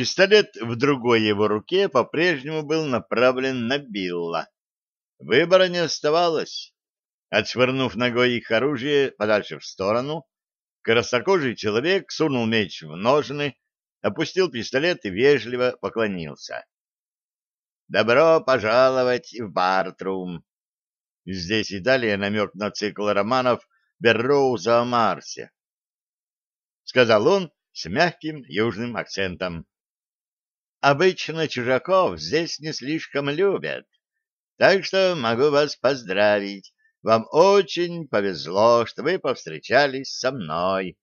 Пистолет в другой его руке по-прежнему был направлен на Билла. Выбора не оставалось. Отшвырнув ногой их оружие подальше в сторону, краснокожий человек сунул меч в ножны, опустил пистолет и вежливо поклонился. «Добро пожаловать в Бартрум!» Здесь и далее намек на цикл романов Берроуза о Марсе. Сказал он с мягким южным акцентом. Обычно чужаков здесь не слишком любят, так что могу вас поздравить. Вам очень повезло, что вы повстречались со мной.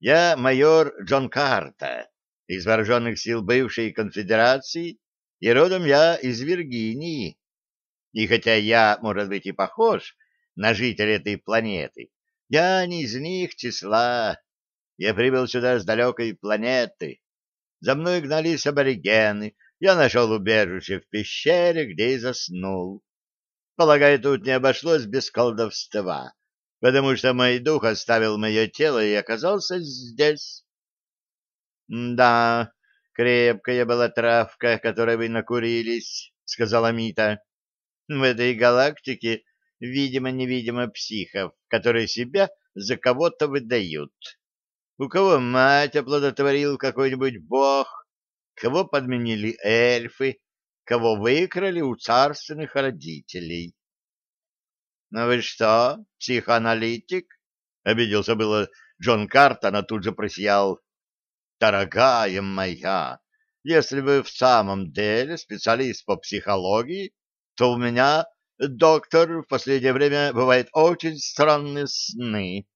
Я майор Джон Карта из вооруженных сил бывшей конфедерации, и родом я из Виргинии. И хотя я, может быть, и похож на жителя этой планеты, я не из них числа. Я прибыл сюда с далекой планеты. За мной гнались аборигены. Я нашел убежище в пещере, где и заснул. Полагаю, тут не обошлось без колдовства, потому что мой дух оставил мое тело и оказался здесь. — Да, крепкая была травка, которой вы накурились, — сказала Мита. — В этой галактике, видимо-невидимо, психов, которые себя за кого-то выдают. У кого мать оплодотворил какой-нибудь бог, кого подменили эльфы, кого выкрали у царственных родителей. — Ну вы что, психоаналитик? — обиделся было Джон Картон, а тут же просиял. — Дорогая моя, если вы в самом деле специалист по психологии, то у меня, доктор, в последнее время бывают очень странные сны.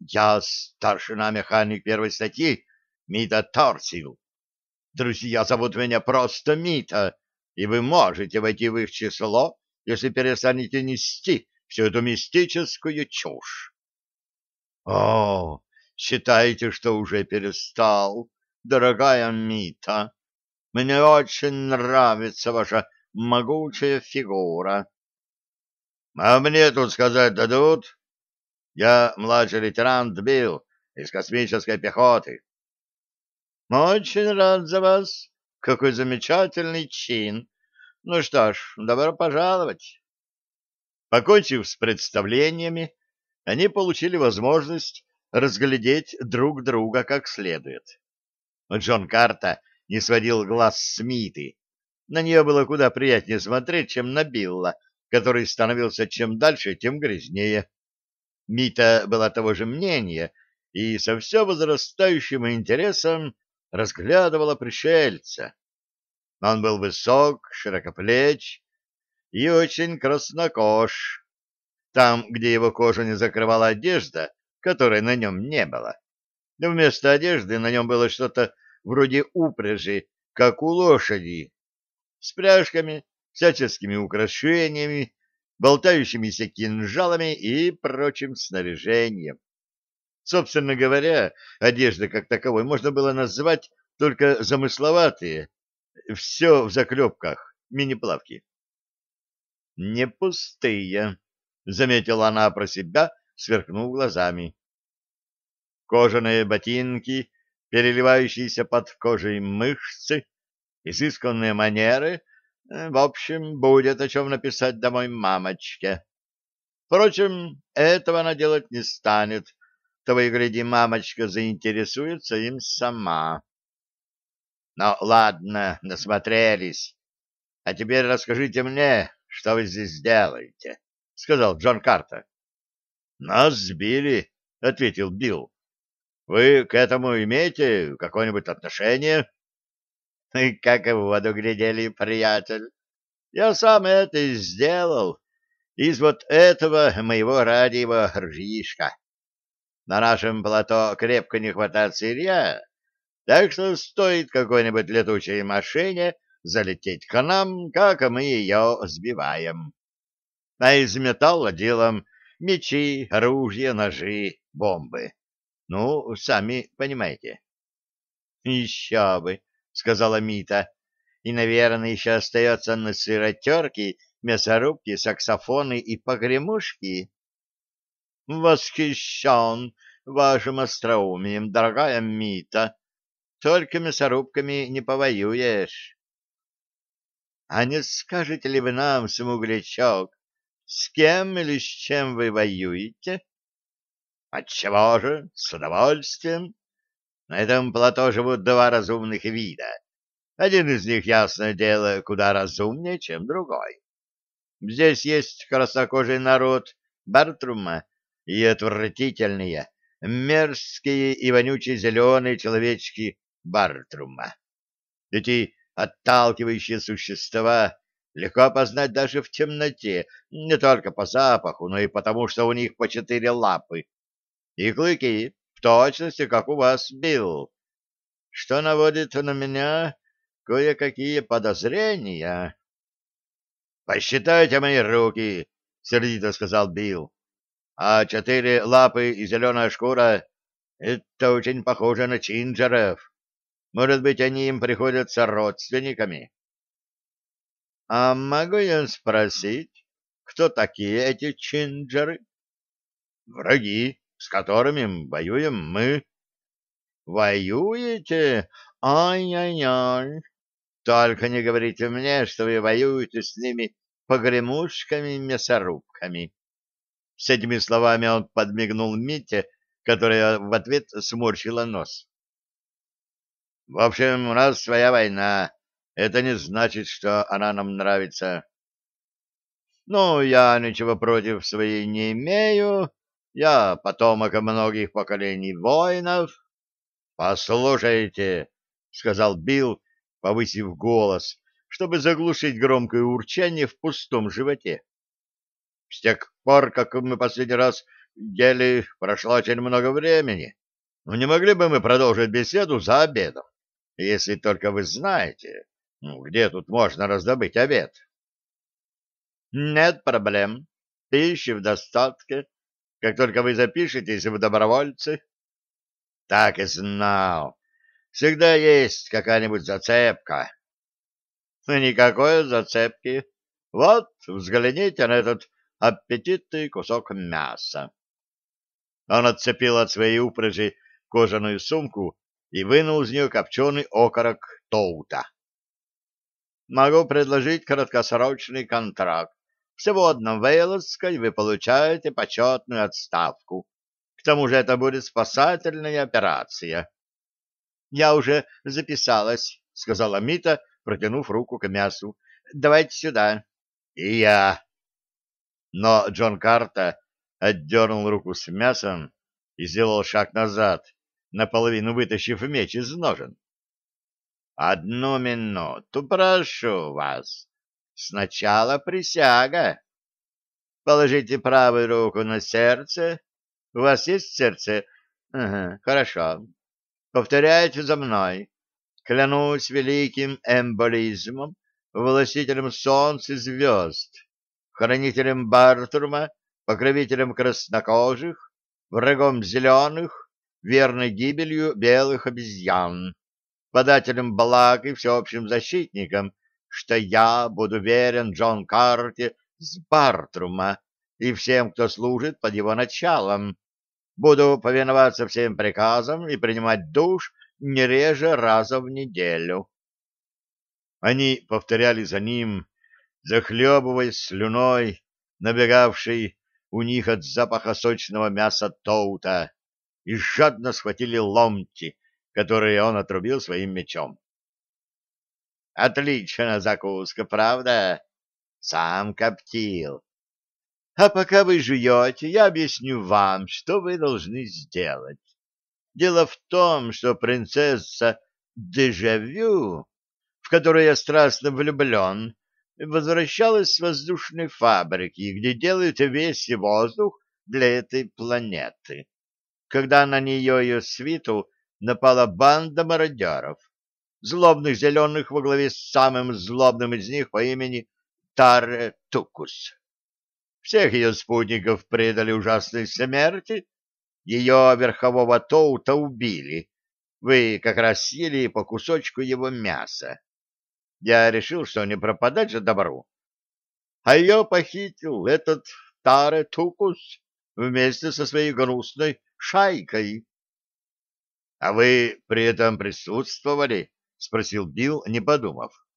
Я старшина-механик первой статьи Мита Торсил. Друзья зовут меня просто Мита, и вы можете войти в их число, если перестанете нести всю эту мистическую чушь. О, считаете, что уже перестал, дорогая Мита. Мне очень нравится ваша могучая фигура. А мне тут сказать дадут? Я младший лейтенант Билл из космической пехоты. Очень рад за вас. Какой замечательный чин. Ну что ж, добро пожаловать. Покончив с представлениями, они получили возможность разглядеть друг друга как следует. Джон Карта не сводил глаз с Миты. На нее было куда приятнее смотреть, чем на Билла, который становился чем дальше, тем грязнее. Мита была того же мнения и со все возрастающим интересом разглядывала пришельца. Он был высок, широкоплеч и очень краснокож. Там, где его кожу не закрывала одежда, которой на нем не было. Вместо одежды на нем было что-то вроде упряжи, как у лошади, с пряжками, всяческими украшениями болтающимися кинжалами и прочим снаряжением. Собственно говоря, одежда как таковой можно было назвать только замысловатые, все в заклепках, мини-плавки. «Не пустые», — заметила она про себя, сверкнув глазами. Кожаные ботинки, переливающиеся под кожей мышцы, изысканные манеры в общем, будет о чем написать домой мамочке. Впрочем, этого она делать не станет. Того и гляди, мамочка заинтересуется им сама. Ну, ладно, насмотрелись. А теперь расскажите мне, что вы здесь делаете, — сказал Джон Картер. — Нас сбили, — ответил Билл. — Вы к этому имеете какое-нибудь отношение? — Как в воду глядели, приятель. Я сам это и сделал. Из вот этого моего радио ржишка. На нашем плато крепко не хватает сырья, так что стоит какой-нибудь летучей машине залететь к нам, как мы ее сбиваем. А из металла делаем мечи, оружие, ножи, бомбы. Ну, сами понимаете. — Еще бы, — сказала Мита. «И, наверное, еще остается на сыротерке, мясорубки, саксофоны и погремушки». «Восхищен вашим остроумием, дорогая Мита. только мясорубками не повоюешь. — А не скажете ли вы нам, смуглячок, с кем или с чем вы воюете? — Отчего же, с удовольствием. На этом плато живут два разумных вида. Один из них, ясное дело, куда разумнее, чем другой. Здесь есть краснокожий народ Бартрума и отвратительные, мерзкие и вонючие зеленые человечки Бартрума. Эти отталкивающие существа легко опознать даже в темноте, не только по запаху, но и потому, что у них по четыре лапы. И клыки в точности, как у вас, Билл, что наводит на меня кое-какие подозрения. «Посчитайте мои руки!» — сердито сказал Билл. «А четыре лапы и зеленая шкура — это очень похоже на чинджеров. Может быть, они им приходятся родственниками?» «А могу я спросить, кто такие эти чинджеры?» «Враги, с которыми воюем мы». «Воюете? Ай-яй-яй! Только не говорите мне, что вы воюете с ними погремушками-мясорубками. С этими словами он подмигнул Мите, которая в ответ сморщила нос. В общем, у нас своя война. Это не значит, что она нам нравится. Ну, я ничего против своей не имею. Я потомок многих поколений воинов. Послушайте, — сказал Билл, повысив голос, чтобы заглушить громкое урчание в пустом животе. С тех пор, как мы последний раз ели, прошло очень много времени. Но не могли бы мы продолжить беседу за обедом, если только вы знаете, ну, где тут можно раздобыть обед? Нет проблем. Пищи в достатке. Как только вы запишетесь в добровольцы. Так и знал. Всегда есть какая-нибудь зацепка. Никакой зацепки. Вот, взгляните на этот аппетитный кусок мяса. Он отцепил от своей упряжи кожаную сумку и вынул из нее копченый окорок тоута. Могу предложить краткосрочный контракт. Всего одна вейлотской вы получаете почетную отставку. К тому же это будет спасательная операция. — Я уже записалась, — сказала Мита, протянув руку к мясу. — Давайте сюда. — И я. Но Джон Карта отдернул руку с мясом и сделал шаг назад, наполовину вытащив меч из ножен. — Одну минуту, прошу вас. Сначала присяга. Положите правую руку на сердце. У вас есть сердце? Ага, хорошо. Повторяйте за мной. Клянусь великим эмболизмом, властителем солнца и звезд, хранителем Бартрума, покровителем краснокожих, врагом зеленых, верной гибелью белых обезьян, подателем благ и всеобщим защитником, что я буду верен Джон Карте с Бартрума и всем, кто служит под его началом, Буду повиноваться всем приказам и принимать душ не реже раза в неделю. Они повторяли за ним, захлебываясь слюной, набегавшей у них от запаха сочного мяса тоута, и жадно схватили ломти, которые он отрубил своим мечом. «Отличная закуска, правда? Сам коптил. А пока вы жуете, я объясню вам, что вы должны сделать. Дело в том, что принцесса Дежавю, в которую я страстно влюблен, возвращалась с воздушной фабрики, где делают весь воздух для этой планеты. Когда на нее и свиту напала банда мародеров, злобных зеленых во главе с самым злобным из них по имени Таре Тукус. Всех ее спутников предали ужасной смерти. Ее верхового Тоута убили. Вы как раз съели по кусочку его мяса. Я решил, что не пропадать же добру. А ее похитил этот Таре Тукус вместе со своей грустной шайкой. — А вы при этом присутствовали? — спросил Билл, не подумав.